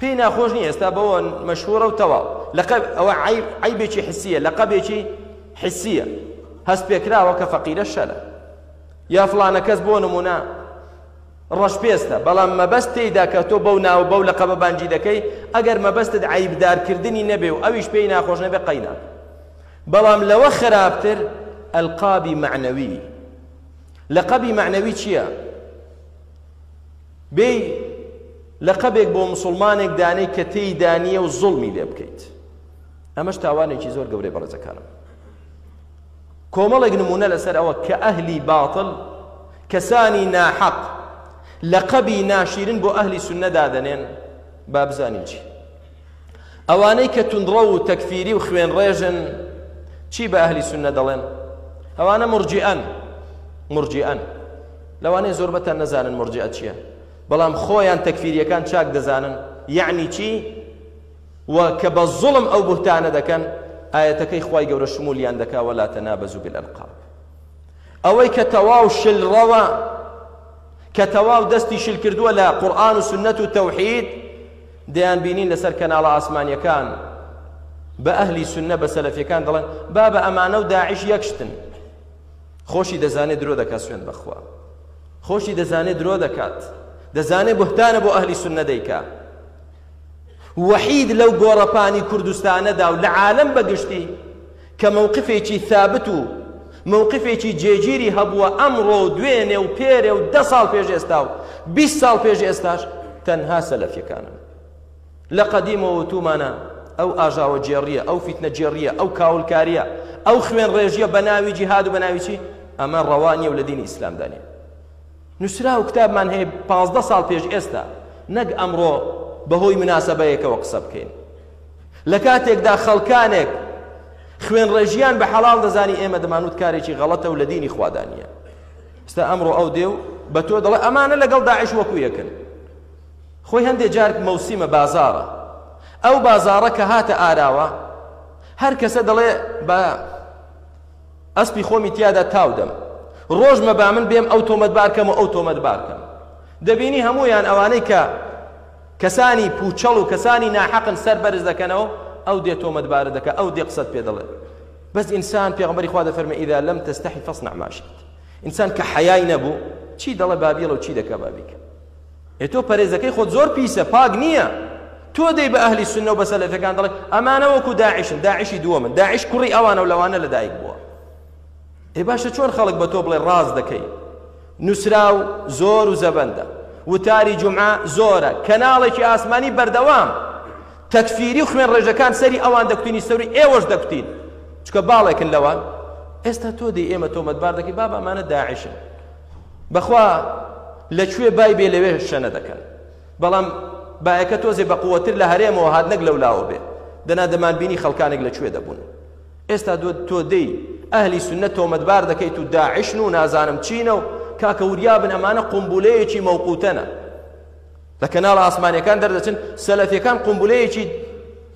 پێی ناخۆش نیە ئێستا بەوە مەشهورە و تەواو لەقەب ئەوە عیبێکی حسیە لەقەبێکی حسیە هەست پێکراوە کە فەقیرە شەرە یا فلانە کەس بۆ نمونە ڕەشپێستە بەڵام مەبەست تێیدا کە تۆ بەو ناو بەو لە قەبە بانجی دەکەی ئەگەر مەبەستت عیبدارکردنی نەبێ و ئەویش پێی ناخۆش نەبێ قەینا بەڵام لەوە خراپتر ئەلقابی معنەوی لە قەبی معنەوی چییە؟ بێی لەقەبێک بۆ مسوڵمانێک دانێی کە تێیدا نییە و زوڵمی لێ بکەیت ئەمەش تاوانێکی زۆر گەورەی بەڕێزەکانم کۆمەڵێک نمونە لەسەر ئەوە کە ئەهلی باتڵ کەسانی ناحەق لەقەبی ناشیرن بۆ ئەهلی سنە دادەنێن بابزانین چی ئەوانەی کە توندڕەو و تەکفیری و خوێنڕێژن چی بە ئەهلی سوننە دەڵێن ئەوانە مرجئەن مرجئەن لەوانەیە زۆربەتان نەزانن مرجئە چییە بەڵام خۆیان تەکفیریەکان چاک دەزانن یعنی چی و کە بە زوڵم ئەو بهتانە دەکەن ئاەتەکەی خی گەورە شمولیان دەکا وەلا تەنابەزوو بالەلقاب ئەوەی کە تەواو شلڕەوە کە تەواو دەستی شل کردووە لە قورآن و سنت و تەوحید دەیانبینین لەسەر کەناڵە ئاسمانیەکان بە ئەهلی سونە بە سەلەفیەکان دەڵێن بابە ئەمانە و داعش یەک شتن خۆشی دەزانێت درۆ دەکات سوێن بەخوا خۆشی دەزانێت درۆ دەکات دەزانێت بهتانە بۆ ئەهلی سونە دەیکا وحید لەو گۆڕەپانی کوردستانەدا و لە عالم بەگشتی کە مەوقفێکی ثابت و مەوقفێکی جێگیری هەبووە ئەمڕۆ و دوێنێ و پێرێ و دە ساڵ پێش ئێستا و بیست ساڵ پێش ئێستاش تەنها سەلەفیەکانن لە قەدیمەوە تومانە ئەو ئاژاوە جێڕیە ئەو فیتنە جێڕیە ئەو کاولکاریە ئەو خوێن ڕێژیە بە ناوی جیهاد و بە ناویچی ئەمە ڕەوانیە و لە دینی ئیسلامدانە نووسرا و کتابمان هەیە پازدە ساڵ پێش ئێستا نەک ئەمڕۆ بەهۆی مناسبەیەکەوە قسە بکەین لە کاتێکدا خەڵکانێک خوێنڕێژیان بە حەڵاڵ دەزانی ئێمە دەمانوت کارێکی غەڵەتە و لە دینی خوادا نییە ئستا ئەمڕۆ ئەو دێ و بە تۆ دەڵێ ئەمانە لەگەڵ داعش وەکو یەکن خۆی هەندێک جار مەوسیمە بازارە ئەو بازارە کە هاتە ئاراوە هەر کەسە دەڵێ بە ئەسپی خۆمی تیادا تاودەم ڕۆژمە با من بێم ئەو تۆمەت بارکەم و ئەو تۆمەت بارکەم دەبینی هەمویان ئەوانەی کە کەسانی پوچەڵ و کەسانی ناحەقن سەر بەرز دەکەنەوە ئەو دێ تۆمەتبارت دەکا ئەو دێ قسەت پێ دەڵێ بەس ئینسان پێغەمبەری خوا دەفەرمێ اذا لم تستحی فاصنع ما شئت ئینسان کە حەیای نەبوو چی دەڵێ با بیڵێ و چی دەکا با بیکە ئێ تۆ پەرێزەکەی خۆت زۆر پیسە پاک نییە تۆ دەی بە ئەهلی سنە و بە سەلەفەکان دەڵێ ئەمانە وەکو داعشن داعشی دووەمن داعش کوڕی ئەوانە و لەوانە لەدایک بووە ئەی باشە چۆن خەڵک بە تۆ بڵێ ڕاست دەکەی نوسراو زۆر و زەبەندە وتاری جومعە زۆرە کەناڵێکی ئاسمانی بەردەوام تەکفیری و خوێن ڕێژەکان سەری ئەوان دەکوتینی سەری ئێوەش دەکوتین چکە باڵێکن لەوان ئێستا تۆ دی ئێمە تۆمەتبار دەکەی بابا ئەمانە داعشن بەخوا لەکوێ بای بێ لەوێ شەنە دەکەن بەڵام باەکە تۆزێ بە قووەتر لە هەرێمەوە هات نەک لەولاوە بێ دەنا دەمان بینی خەڵکانێک لەکوێ دەبوون ئێستا تۆ دێی ئەهلی سوننە تۆمەتبار دەکەیت و داعشن و نازانم چینە و کاکە وریابن ئەمانە قومبولەیەکی مەوقوتەنە لە کەناڵە ئاسمانیەکان دەردەچن سەلەفیەکان قومبولەیەکی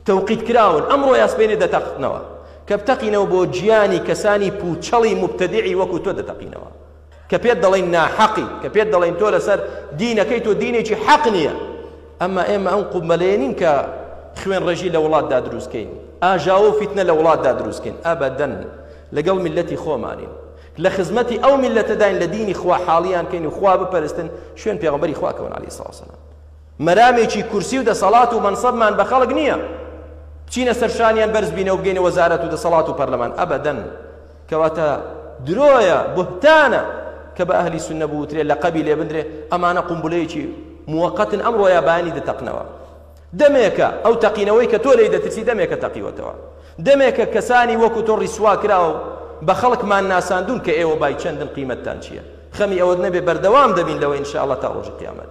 تەوقیت کراون ئەمڕۆ یاسپێنێ دەتەقنەوە کە بتەقینەوە بۆ گیانی کەسانی پوچەڵی مبتدعی وەکو تۆ دەتەقینەوە کە پێت دەڵێین ناحەقی کە پێت دەڵێین تۆ لەسەر دینەکەی تۆ دینێکی حەق نییە ئەمە ئێمە ئەم قوبمەلەیە نین کە خوێن ڕێژی لە وڵاتدا دروستکەین ئاژاوە و فیتنە لە وڵاتدا دروستکەین ئابدەن لەگەڵ میلەتی خۆمانین لە خزمەتی ئەو میلەتەداین لە دینی خوا حاڵیان کەین و خوا بپەرستن شوێن پێغمبەری خواکەون علی ساسەلام مەرامێکی کورسی و دەسەڵات و منسەبمان بە خەڵک نییە بچینە سەرشانیان بەرزبینەوە بگەینە وەزارەت و دەسەڵات و پەرلەمان ئەبدەن کەواتە درۆیە بوهتانە کە بە ئەهلی سوننە بوترێ لەقەبی لێ بندرێ ئەمانە قومبلەیەکی موەقەتن ئەمڕۆیا بایانی دەتەقنەوە دەمێکە ئەو تەقینەوەی کە تۆ لێی دەترسی دەمێکە تەقیوەتەوە دەمێکە کەسانی وەکو تۆ ڕیسوا کراوە بە خەڵکمان ناساندون کە ئێوە بای چەندن قیمەتتان چییە خەمی ئەوەت نەبێ بەردەوام دەبین لەوە ان شاء الله تا ڕۆژی قیامەت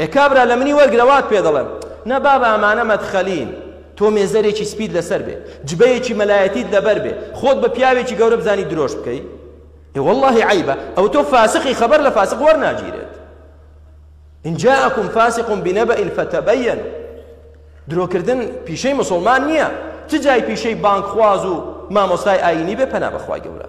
ئێ کابرا لە منی وەرگرە وات پێ دەڵێم. نە بابە ئەمانە مەدخەلین. تۆ مێزەرێکی سپیت لەسەر بێ، جبەیەکی مەلایەتیت لەبەر بێ، خۆت بە پیاوێکی گەورە بزانی درۆش بکەی؟ ئێ وەڵڵاهی عەیبە، ئەوە تۆ فاسقی خەبەر لە فاسق وەرناگیرێت. ان جاءکم فاسق بنبأ فتبینوا درۆکردن پیشەی مسوڵمان نییە، چ جای پیشەی بانگخواز و مامۆستای ئایینی بێ پەنا بەخوای گەورە.